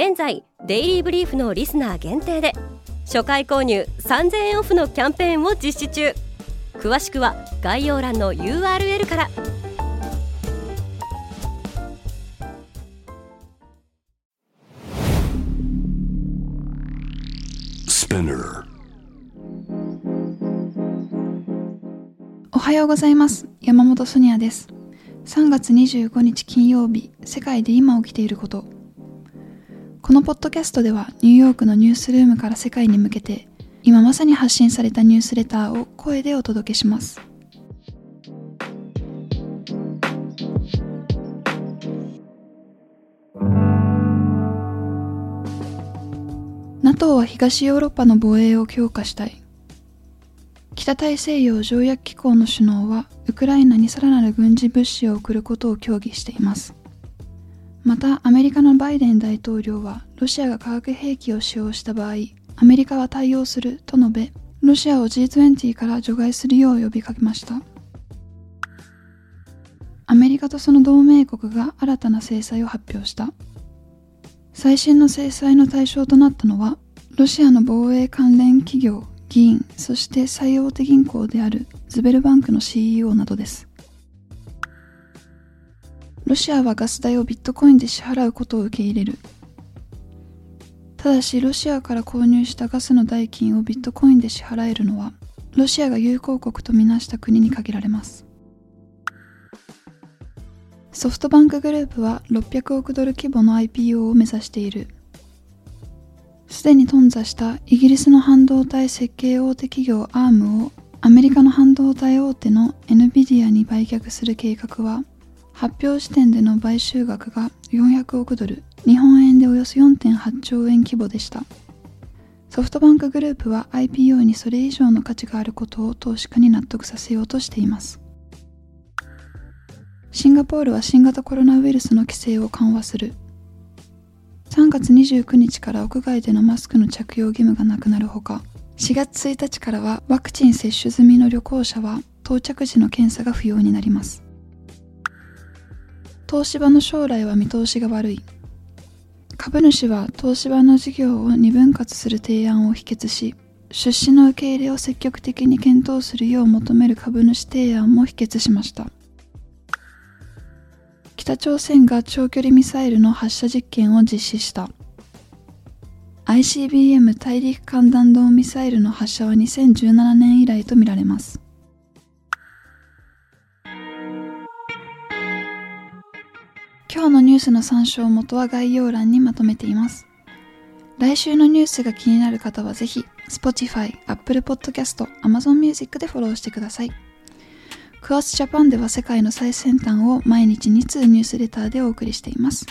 現在デイリーブリーフのリスナー限定で初回購入3000円オフのキャンペーンを実施中。詳しくは概要欄の URL から。おはようございます。山本ソニアです。3月25日金曜日世界で今起きていることこのポッドキャストではニューヨークのニュースルームから世界に向けて今まさに発信されたニュースレターを声でお届けします。NATO は東ヨーロッパの防衛を強化したい。北大西洋条約機構の首脳はウクライナにさらなる軍事物資を送ることを協議しています。またアメリカのバイデン大統領はロシアが化学兵器を使用した場合アメリカは対応すると述べロシアを G20 から除外するよう呼びかけました。アメリカとその同盟国が新たな制裁を発表した。最新の制裁の対象となったのはロシアの防衛関連企業議員そして最大手銀行であるズベルバンクの CEO などです。ロシアはガス代をビットコインで支払うことを受け入れる。ただし、ロシアから購入したガスの代金をビットコインで支払えるのは、ロシアが友好国とみなした国に限られます。ソフトバンクグループは600億ドル規模の IPO を目指している。すでに頓挫したイギリスの半導体設計大手企業 ARM をアメリカの半導体大手の NVIDIA に売却する計画は発表時点での買収額が400億ドル、日本円でおよそ4.8兆円規模でした。ソフトバンクグループは IPO にそれ以上の価値があることを投資家に納得させようとしています。シンガポールは新型コロナウイルスの規制を緩和する。3月29日から屋外でのマスクの着用義務がなくなるほか、4月1日からはワクチン接種済みの旅行者は到着時の検査が不要になります。東芝の将来は見通しが悪い。株主は東芝の事業を二分割する提案を否決し、出資の受け入れを積極的に検討するよう求める株主提案も否決しました。北朝鮮が長距離ミサイルの発射実験を実施した。ICBM 大陸間弾道ミサイルの発射は2017年以来とみられます。今日のニュースの参照元は概要欄にまとめています。来週のニュースが気になる方はぜひ Spotify、Apple Podcast、Amazon Music でフォローしてください。クワスジャパンでは世界の最先端を毎日2通ニュースレターでお送りしています。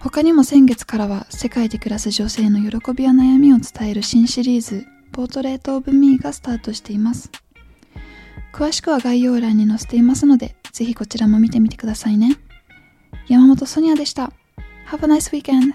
他にも先月からは世界で暮らす女性の喜びや悩みを伝える新シリーズポートレートオブミーがスタートしています。詳しくは概要欄に載せていますので、ぜひこちらも見てみてくださいね。山本ソニアでした。Have a nice weekend!